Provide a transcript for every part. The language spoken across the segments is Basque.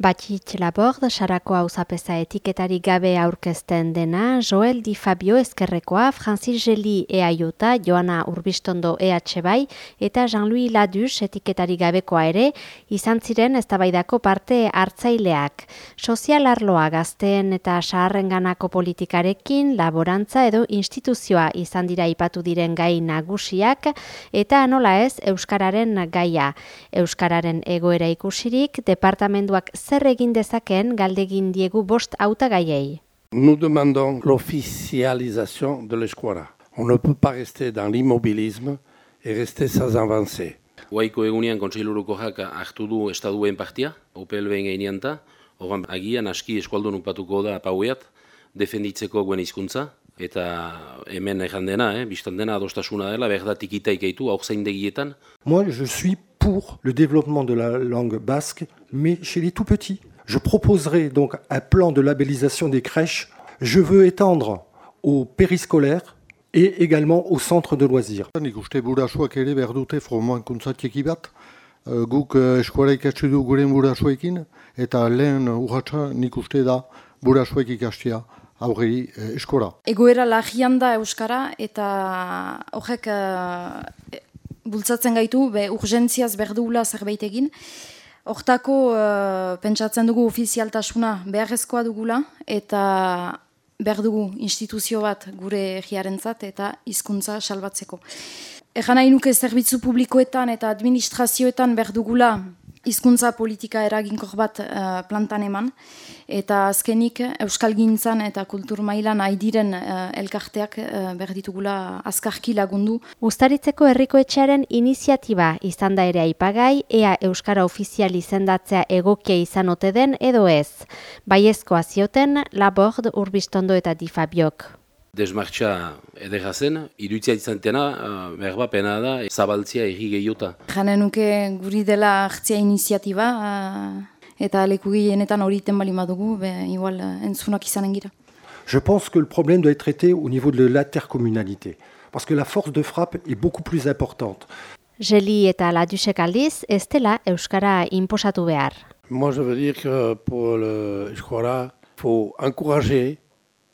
Batxit Labord, Sarako hauzapeza etiketari gabe aurkezten dena, Joel Di Fabio Ezkerrekoa, Francis Geli EAIOTA, Joana Urbistondo EH bai, eta Jean-Louis Ladus etiketari gabekoa ere, izan ziren eztabaidako parte hartzaileak. Sozial arloa gazteen eta saharrenganako politikarekin, laborantza edo instituzioa izan dira ipatu diren gai nagusiak, eta nola ez Euskararen gaia. Euskararen egoera ikusirik, departamentuak zer egin dezakeen galdegin diegu bost hautagaiei. Nous demandons l'officialisation de l'escuara. On ne peut pas rester dans l'immobilisme et rester sans avancer. Guaiko egunean kontseiluruko jaka hartu du estaduen partia, OPLB-en gainean ta, horan agian aski eskualdun upatuko da paueat, defenditzeko guen hizkuntza eta hemen ejan dena, eh, biztan dena adostasuna dela, berdatik itaikeitu, hau zain degietan. Moi, je suis pour le développement de la langue basque, mais chez les tout petits. Je proposerai donc un plan de labellisation des crèches. Je veux étendre aux périscolaires et également aux centres de loisirs. Eh, guk eskuara ikatsi du gure burasuekin, eta lehen urratxa nik uste da burasuek ikastia aurrei eskora. Egoera lagian da Euskara eta horrek bultzatzen gaitu, be urgentziaz berdugula zerbait egin. Hortako uh, pentsatzen dugu ofizialtasuna beharrezkoa dugula eta behar dugu instituzio bat gure egiarentzat eta hizkuntza salbatzeko. Egan nahi nuke zerbitzu publikoetan eta administrazioetan behar dugula hizkuntza politika eraginkor bat uh, plantan eman, eta azkenik Euskal Gintzan eta Kultur Mailan aidiren uh, elkarteak uh, berditugula azkarki lagundu. Uztaritzeko herriko etxearen iniziatiba izan da ere aipagai, ea Euskara ofizial izendatzea egokia izan ote den edo ez. Baiezkoa zioten, Labord, Urbistondo eta Difabiok desmartxa edera zen, iruditzia izantena, berba pena da, zabaltzia egi gehiota. Janen nuke guri dela hartzia iniziatiba, eta leku gehienetan hori iten bali madugu, be, igual entzunak izanen gira. Je pense que le problème doit être traité au niveau de l'intercommunalité, parce que la force de frappe est beaucoup plus importante. Jeli eta ladusek aldiz, ez dela Euskara imposatu behar. Moi, je veux dire que pour le Euskara, faut encourager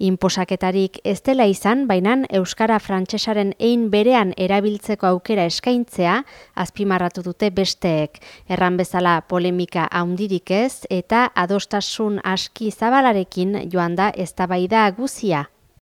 Inposaketarik ez dela izan, baina Euskara Frantsesaren ein berean erabiltzeko aukera eskaintzea, azpimarratu dute besteek. Erran bezala polemika haundirik ez, eta adostasun aski zabalarekin joan da eztabaida guzia.